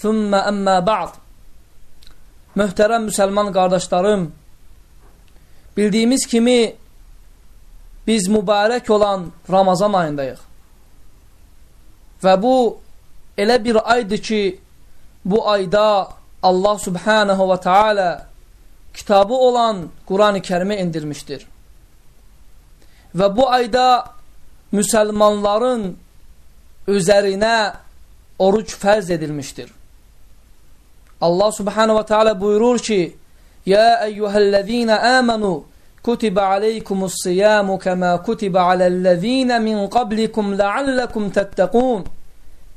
Thumma amma ba'd. Möhtərəm müsəlman qardaşlarım, bildiyimiz kimi biz mübarək olan Ramazan ayındayıq. Və bu elə bir aydır ki, bu ayda Allah subhanahu və Taala kitabı olan Quran-ı Kərimə endirmişdir. Və bu ayda müsəlmanların üzərinə oruç fərz edilmişdir. Allah subhanahu wa ta'ala buyurur ki Ya eyyühellezine amenu kutibe aleykumus siyamu kema kutibe alellezine min qablikum leallekum tettekun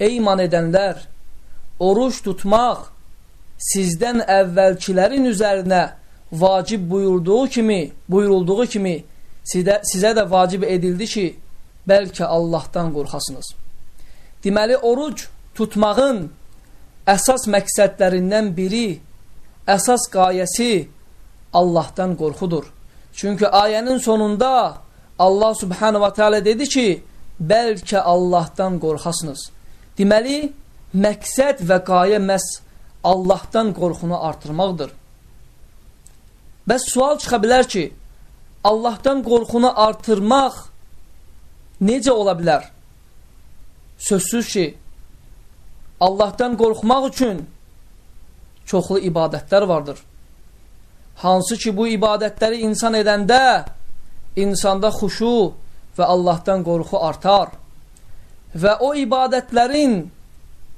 Ey iman edenler oruç tutmaq sizdən əvvəlkilərin üzərinə vacib buyurduğu kimi, buyurulduğu kimi sizə, sizə də vacib edildi ki, bəlkə Allahdan qorxasınız. Deməli, oruc tutmağın əsas məqsədlərindən biri, əsas qayəsi Allahdan qorxudur. Çünki ayənin sonunda Allah subhanahu wa ta'ala dedi ki, bəlkə Allahdan qorxasınız. Deməli, məqsəd və qayə məhz Allahdan qorxunu artırmaqdır. Bəs sual çıxa bilər ki, Allahdan qorxunu artırmaq necə ola bilər? Sözsüz ki, Allahdan qorxmaq üçün çoxlu ibadətlər vardır. Hansı ki, bu ibadətləri insan edəndə insanda xuşu və Allahdan qorxu artar. Və o ibadətlərin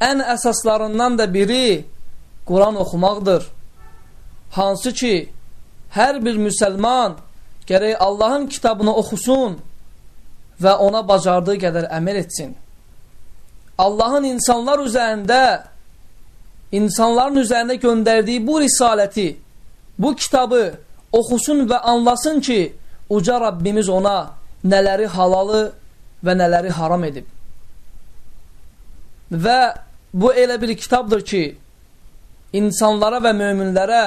ən əsaslarından da biri Quran oxumaqdır. Hansı ki, hər bir müsəlman gərək Allahın kitabını oxusun və ona bacardığı qədər əməl etsin. Allahın insanlar üzərində insanların üzərində göndərdiyi bu risaləti, bu kitabı oxusun və anlasın ki, uca Rabbimiz ona nələri halalı və nələri haram edib. Və bu elə bir kitabdır ki, insanlara və möminlərə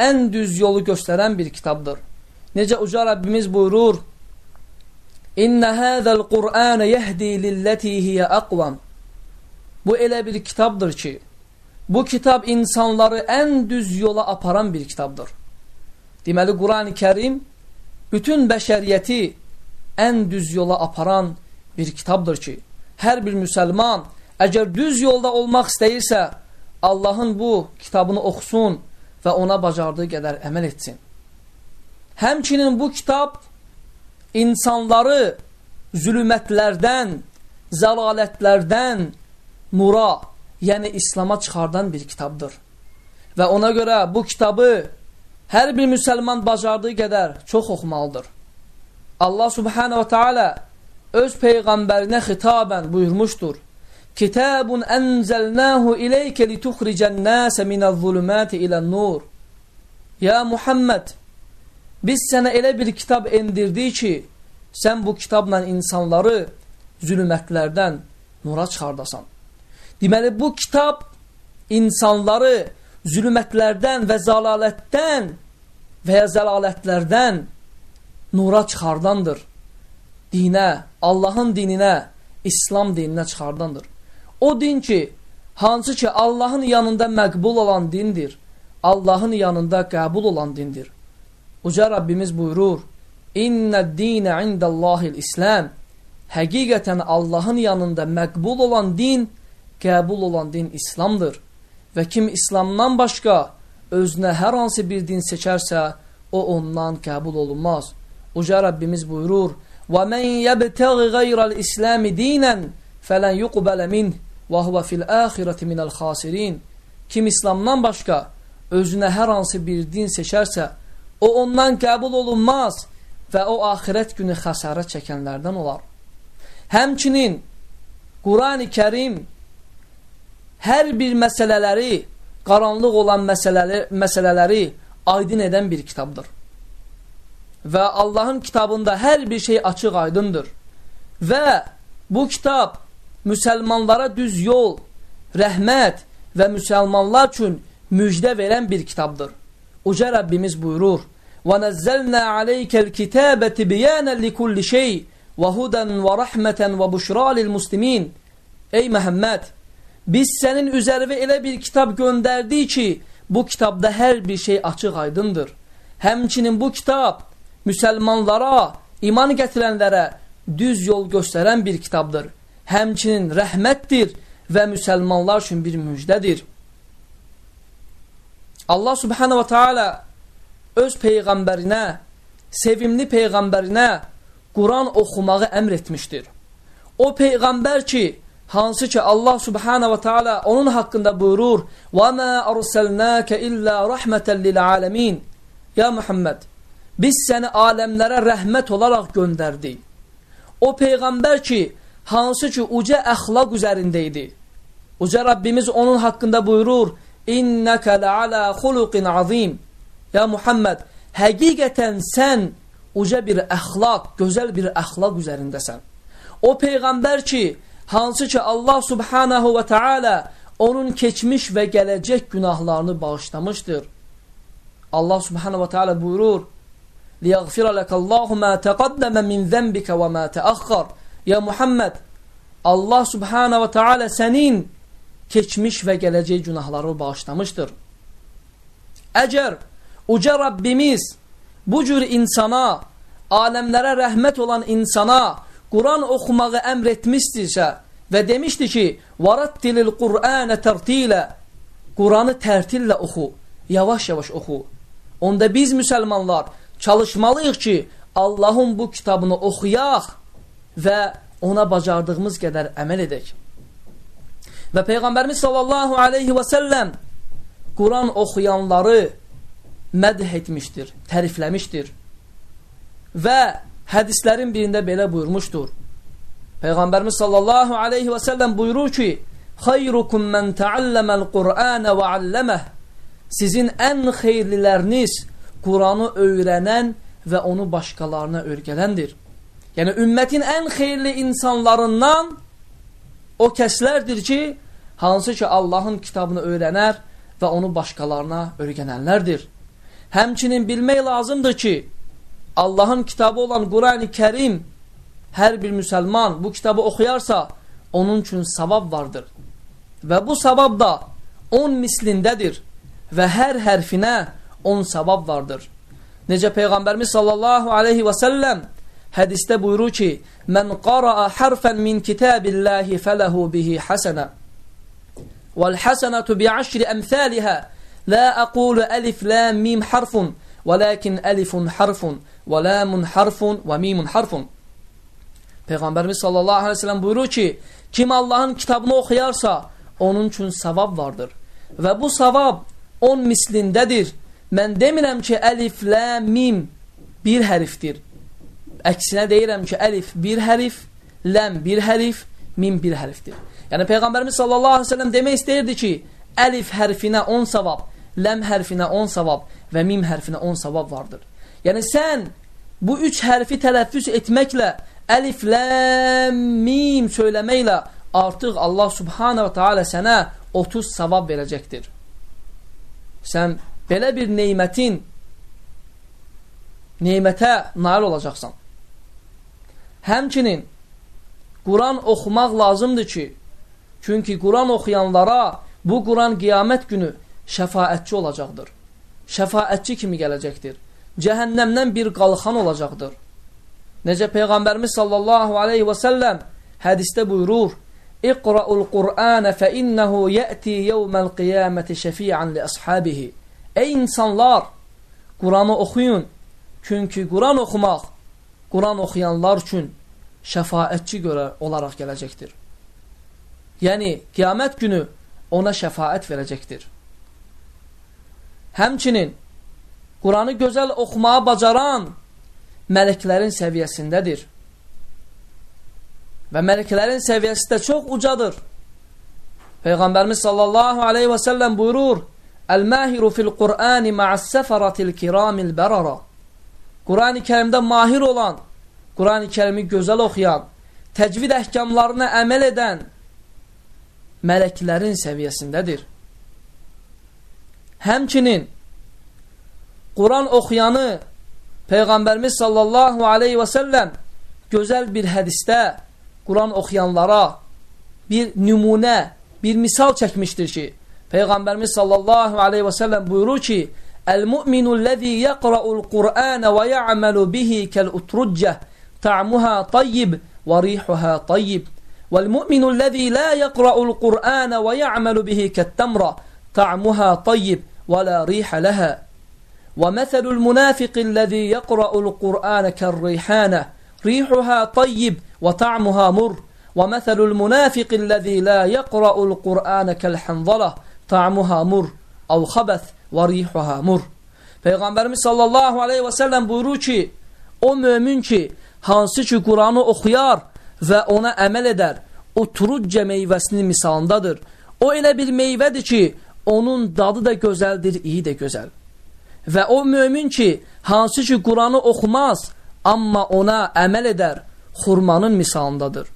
ən düz yolu göstərən bir kitabdır. Necə uca Rabbimiz buyurur, İnnə həzəl Qur'anə yəhdi lilləti hiyə əqvam. Bu elə bir kitabdır ki, bu kitab insanları ən düz yola aparan bir kitabdır. Deməli, Quran-ı Kərim bütün bəşəriyyəti ən düz yola aparan bir kitabdır ki, hər bir müsəlman əgər düz yolda olmaq istəyirsə, Allahın bu kitabını oxusun və ona bacardığı qədər əməl etsin. Həmçinin bu kitab insanları zülümətlərdən, zəlalətlərdən, nura, yəni İslama çıxardan bir kitabdır. Və ona görə bu kitabı hər bir müsəlman bacardığı qədər çox oxumalıdır. Allah subhanahu wa ta'ala öz peyğəmbərinə xitabən buyurmuşdur. Kitabun ənzəlnəhu ileykə lituxricən nəsə minəz-zulümati ilən-nur. Ya Muhammed, biz sənə elə bir kitab endirdik ki, sən bu kitabla insanları zülümətlərdən nura çıxardasan. Deməli, bu kitab insanları zülmətlərdən və zalalətdən və ya zəlalətlərdən nura çıxardandır. Dinə, Allahın dininə, İslam dininə çıxardandır. O din ki, hansı ki Allahın yanında məqbul olan dindir, Allahın yanında qəbul olan dindir. Uca Rabbimiz buyurur, İnnə dinə indəllahil İslam. Həqiqətən Allahın yanında məqbul olan din qəbul olan din İslamdır və kim İslamdan başqa özünə hər hansı bir din seçərsə, o ondan qəbul olunmaz. Uca Rəbbimiz buyurur, وَمَنْ يَبْتَغِ غَيْرَ الْإِسْلَامِ دِينًا فَلَنْ يُقْبَلَ مِنْهِ وَهُوَ فِي الْآخِرَةِ مِنَ الْخَاسِرِينَ Kim İslamdan başqa özünə hər hansı bir din seçərsə, o ondan qəbul olunmaz və o axirət günü xəsarət çəkənlərdən olar. Həmçinin Qurani Kərim hər bir məsələləri, qaranlıq olan məsələləri, məsələləri aydın edən bir kitabdır. Və Allahın kitabında hər bir şey açıq aydındır. Və bu kitab müsəlmanlara düz yol, rəhmət və müsəlmanlar üçün müjdə verən bir kitabdır. Uca Rəbbimiz buyurur, وَنَزَّلْنَا عَلَيْكَ الْكِتَابَ تِبِيَانًا لِكُلِّ شَيْءٍ وَهُدًا وَرَحْمَةً وَبُشْرَى لِلْمُسْلِمِينَ Ey Məhəmməd, Biz sənin üzərinə elə bir kitab göndərdik ki, bu kitabda hər bir şey açıq aydındır. Həmçinin bu kitab müsəlmanlara, iman gətirənlərə düz yol göstərən bir kitabdır. Həmçinin rəhmətdir və müsəlmanlar üçün bir müjdədir. Allah subhanahu wa ta'ala öz peyğəmbərinə, sevimli peyğəmbərinə Quran oxumağı əmr etmişdir. O peyğəmbər ki, hansı ki Allah subhanahu wa ta'ala onun haqqında buyurur: "Və ma arsalnaka illa rahmeten lil alamin." Ya Muhammed, biz səni aləmlərə rəhmət olaraq göndərdik. O peyğəmbər ki, hansı ki uca əxlaq üzərində idi. Uca Rabbimiz onun haqqında buyurur: İnnəkə ləalə xuluqin azim. Ya Muhammed, həqiqətən sən uca bir əxlaq, gözəl bir əxlaq üzərindəsən. O Peyğəmbər ki, hansı ki Allah subhanahu və teala onun keçmiş və gələcək günahlarını bağışlamışdır. Allah subhanahu və teala buyurur, لِيَغْفِرَ لَكَ اللّٰهُ مَا تَقَدَّمَ مِنْ ذَنْبِكَ وَمَا تَأَخَّرْ Ya Muhammed, Allah subhanahu və teala sənin keçmiş və gələcək günahları bağışlamışdır. Əgər uca Rabbimiz bu cür insana, aləmlərə rəhmət olan insana Quran oxumağı əmr etmişdirsə və demişdi ki, وَرَتِّلِ الْقُرْآنَ تَرْتِيلَ Quranı tərtillə oxu, yavaş-yavaş oxu. Onda biz müsəlmanlar çalışmalıyıq ki, Allahın bu kitabını oxuyaq və ona bacardığımız qədər əməl edək. Və Peyğəmbərimiz sallallahu aleyhi və səlləm Quran oxuyanları mədh etmişdir, tərifləmişdir. Və hədislərin birində belə buyurmuşdur. Peyğəmbərimiz sallallahu aleyhi və səlləm buyurur ki, Xeyrukum mən təalləməl Qur'anə və alləməh Sizin ən xeyirliləriniz Quranı öyrənən və onu başqalarına öyrədəndir. Yəni, ümmətin ən xeyirli insanlarından O kəslərdir ki, hansı ki Allahın kitabını öyrənər və onu başqalarına öyrənənlərdir. Həmçinin bilmək lazımdır ki, Allahın kitabı olan Quran-ı Kərim hər bir müsəlman bu kitabı oxuyarsa, onun üçün savab vardır. Və bu savab da 10 mislindədir və hər hərfinə 10 savab vardır. Necə Peyğəmbərimiz sallallahu aleyhi və səlləm hədisdə buyurur ki, Mən qara'a harfən min kitabillahi fələhu bihi həsənə. Vəl-həsənətu bi'əşri əmthəlihə. La əqulu əlif, lam, mim harfun, harfun, və lamun harfun, və mimun harfun. Peyğəmbərimiz sallallahu aleyhi ve sellem buyurur ki, kim Allahın kitabını oxuyarsa, onun üçün savab vardır. Və bu savab 10 mislindədir. Mən demirəm ki, əlif, lam, mim bir hərfdir. Əksinə deyirəm ki, əlif bir hərif, ləm bir hərif, mim bir hərfdir. Yəni Peyğəmbərimiz sallallahu əleyhi və səlləm demək istəyirdi ki, əlif hərfinə 10 savab, ləm hərfinə 10 savab və mim hərfinə 10 savab vardır. Yəni sən bu üç hərfi tələffüz etməklə, əlif, ləm, mim söyləməklə artıq Allah subhanahu wa ta'ala sənə 30 savab verəcəkdir. Sən belə bir neymətin neymətə nail olacaqsan. Həmçinin Quran oxumaq lazımdır ki, çünki Quran oxuyanlara bu Quran qiyamət günü şəfaətçi olacaqdır. Şəfaətçi kimi gələcəkdir. Cəhənnəmdən bir qalxan olacaqdır. Necə Peyğəmbərimiz sallallahu aleyhi və səlləm hədistə buyurur, İqra'ul Qur'anə fə innəhu yəti yevməl qiyaməti şəfi'an li əshabihi. Ey insanlar, Quranı oxuyun. Çünki Quran oxumaq Quran oxuyanlar üçün şəfaətçi görə olaraq gələcəkdir. Yəni, qiyamət günü ona şəfaət verəcəkdir. Həmçinin, Quranı gözəl oxumağı bacaran mələklərin səviyyəsindədir. Və mələklərin səviyyəsi də çox ucadır. Peyğəmbərimiz sallallahu aleyhi və səlləm buyurur, Əl-məhiru fil-Qur'ani ma'as-səfəratil kiramil bərara. Qurani kərimdə mahir olan, Qurani kərimi gözəl oxuyan, təcvid əhkamlarına əməl edən mələklərin səviyyəsindədir. Həmçinin Quran oxuyanı Peyğəmbərimiz sallallahu aleyhi və səlləm gözəl bir hədistə Quran oxuyanlara bir nümunə, bir misal çəkmişdir ki, Peyğəmbərimiz sallallahu aleyhi və səlləm buyurur ki, Əl-mu'minu ləzi yəqra'ul Qur'anə və ya'məlu bihi kəl-utruccə ta'muha tayyib və rihuha tayyib. والمؤمن الذي لا يقرأ القرآن ويعمل به كالتمرة طعمها طيب ولا ريح لها ومثل المنافق الذي يقرأ القرآن كالريحانة ريحها طيب وطعمها مر ومثل المنافق الذي لا يقرأ القرآن كالحنظلة طعمها مر أو خبث və rihuha mur. Peyğəmbərimiz sallallahu aleyhi və səlləm buyurur ki, o mömin ki, hansı ki Quranı oxuyar və ona əməl edər, o turucca meyvəsinin misalındadır. O elə bir meyvədir ki, onun dadı da gözəldir, iyi də gözəl. Və o mömin ki, hansı ki Quranı oxumaz, amma ona əməl edər, xurmanın misalındadır.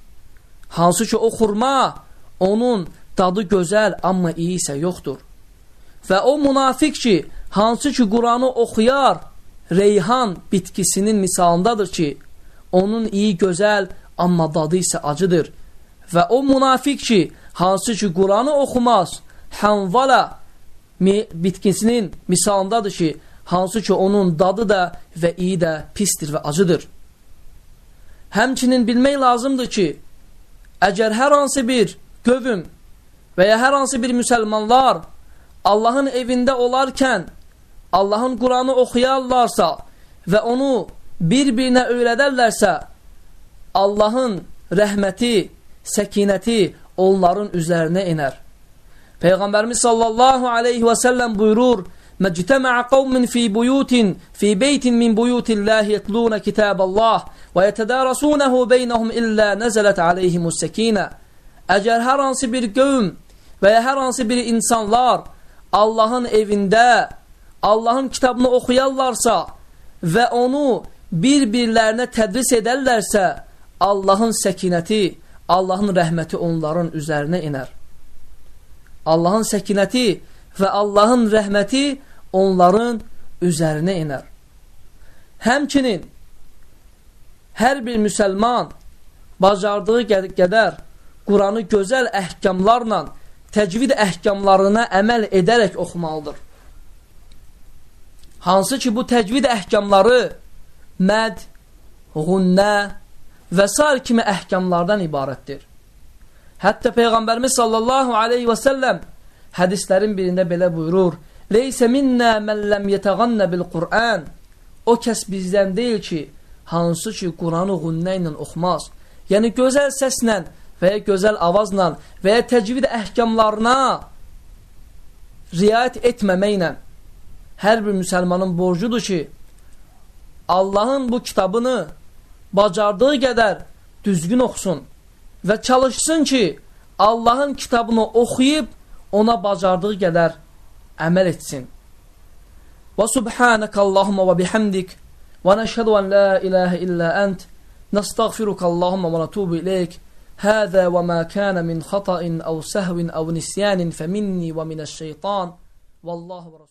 Hansı ki o xurma, onun dadı gözəl, amma iyi isə yoxdur. Və o munafiq ki, hansı ki Quranı oxuyar, reyhan bitkisinin misalındadır ki, onun iyi gözəl, amma dadı isə acıdır. Və o munafiq ki, hansı ki Quranı oxumaz, hanvala bitkisinin misalındadır ki, hansı ki onun dadı da və iyi də pistir və acıdır. Həmçinin bilmək lazımdır ki, əgər hər hansı bir qövüm və ya hər hansı bir müsəlmanlar Allahın evində olarkən Allahın Quranı oxuyarlarsa və onu bir-birinə öyrədərlərsə, Allahın rəhməti, səkinəti onların üzərinə inər. Peyğəmbərimiz sallallahu aleyhi və səlləm buyurur, Məctəmə'ə qavmin fi buyutin, fi beytin min buyutillahi yətluna kitaballah və yətədərəsunəhu beynəhum illə nəzələt aleyhimus səkinə. Əgər hər hansı bir qövm və ya hər hansı bir insanlar Allahın evində Allahın kitabını oxuyarlarsa və onu bir-birlərinə tədris edərlərsə, Allahın səkinəti, Allahın rəhməti onların üzərinə inər. Allahın səkinəti və Allahın rəhməti onların üzərinə inər. Həmçinin hər bir müsəlman bacardığı qədər Quranı gözəl əhkamlarla, təcvid əhkamlarına əməl edərək oxumalıdır. Hansı ki, bu təcvid əhkamları məd,ğunnə və s. kimi əhkamlardan ibarətdir. Hətta Peyğəmbərimiz sallallahu aleyhi və səlləm hədislərin birində belə buyurur, Leysə minnə mən ləm yətəğannə bil-Qur'an O kəs bizdən deyil ki, hansı ki, Quranığunnə ilə oxumaz. Yəni, gözəl səslə və ya gözəl avazla və ya təcvid əhkamlarına riayət etməməklə hər bir müsəlmanın borcudur ki, Allahın bu kitabını bacardığı qədər düzgün oxusun və çalışsın ki, Allahın kitabını oxuyub ona bacardığı qədər əməl etsin. Və subhanəkə Allahumma və bihamdik və nəşhədu ən la iləhə illə ənt nəstəğfiruka Allahumma və natubu iləyik هذا وما كان من خطأ أو سهو أو نسيان فمني ومن الشيطان والله ورسوله